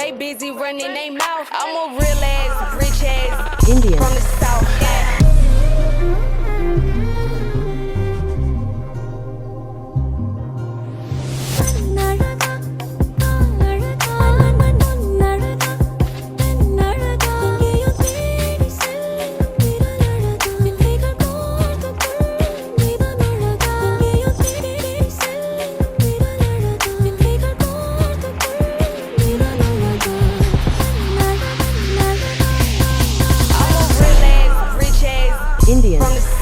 They busy running their mouth. I'm a real ass, rich ass Indian, from the south. Indians.